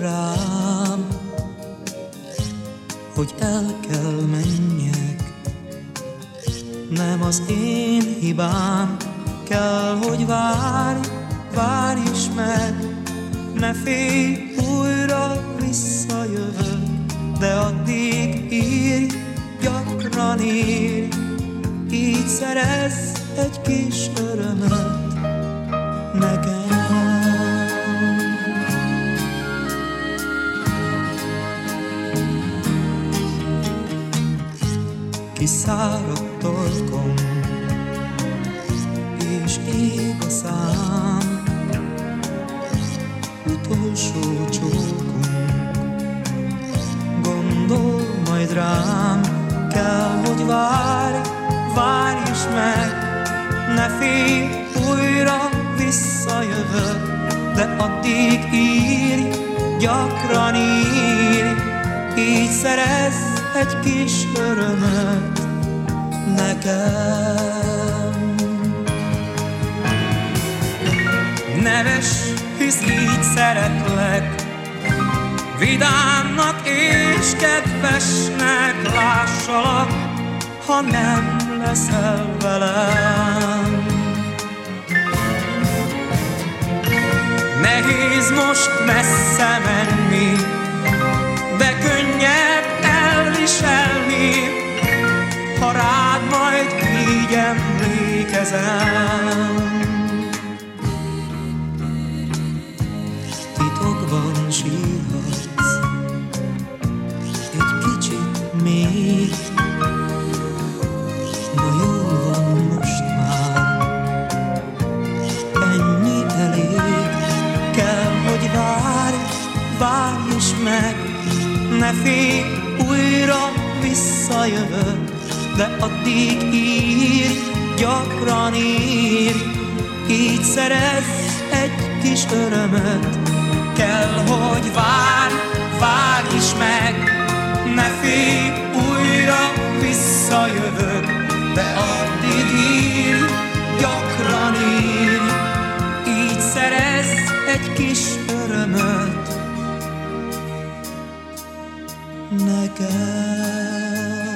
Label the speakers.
Speaker 1: rám, hogy el kell menjek. Nem az én hibám, kell, hogy várj, várj is meg. Ne félj, újra visszajövök, de addig írj, gyakran írj, így szerez egy kis örömet. Kiszáradt torkom, és ég a szám, utolsó csókom, gondol majd rám, kell, hogy várj, várj is meg, ne félj, újra visszajövök, de addig írj, gyakran írj, így szerezz egy kis örömöt nekem. Neves, hisz így szeretlek, vidámnak és kedvesnek lássalak, ha nem leszel velem. Nehéz most messze menni, emlékezem. Titokban sírhatsz, egy kicsit még, jó van most már, ennyi elég, kell, hogy várj, várj is meg, ne félj, újra visszajövök, de addig írj, gyakran írj, így szerez egy kis örömöt, kell, hogy várj, várj is meg, ne félj, újra visszajövök, de addig írj, gyakran írj, így szerez egy kis örömöt. Nekem.